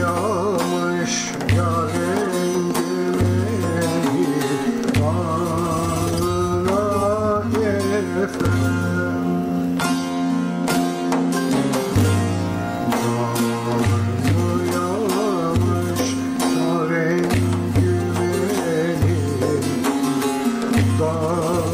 yağmış yarim gibi bana efendim Dağ